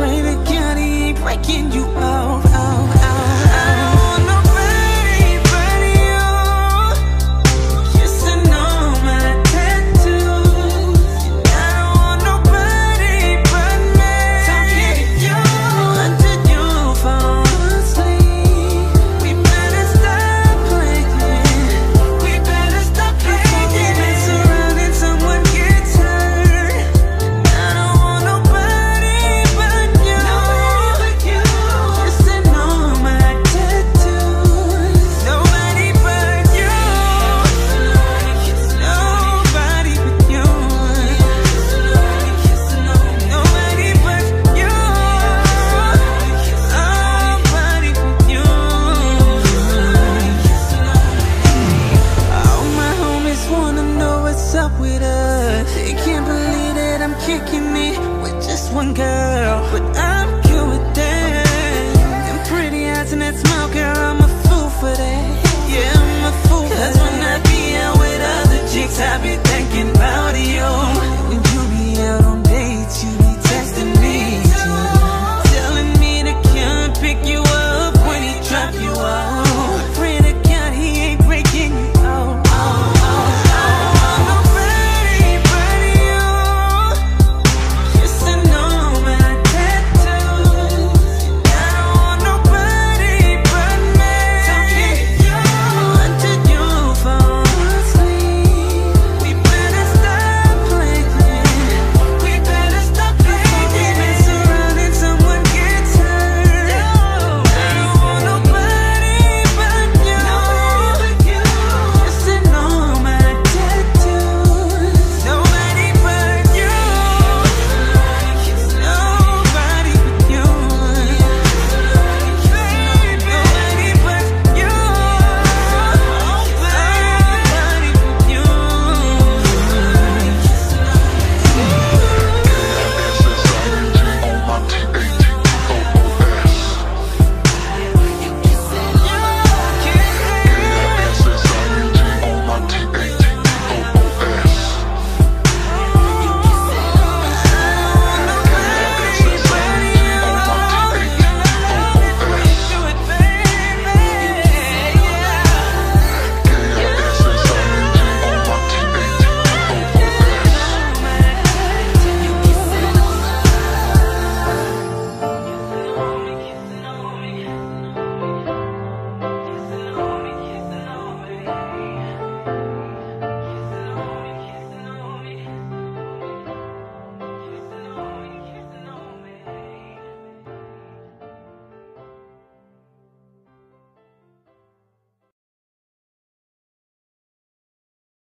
Pray to God ain't breaking you up. kicking me with just one girl, but I